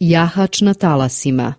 Jahač na talasima.